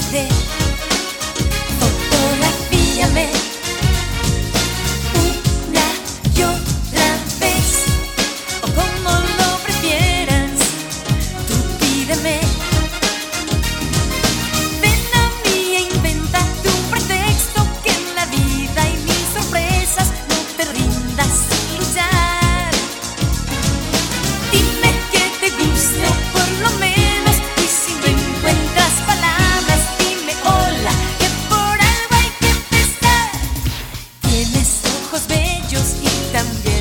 everything 当别